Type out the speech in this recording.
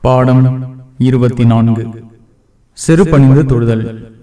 பாடம் இருபத்தி நான்கு. செருப்பணிந்து தொழுதல்.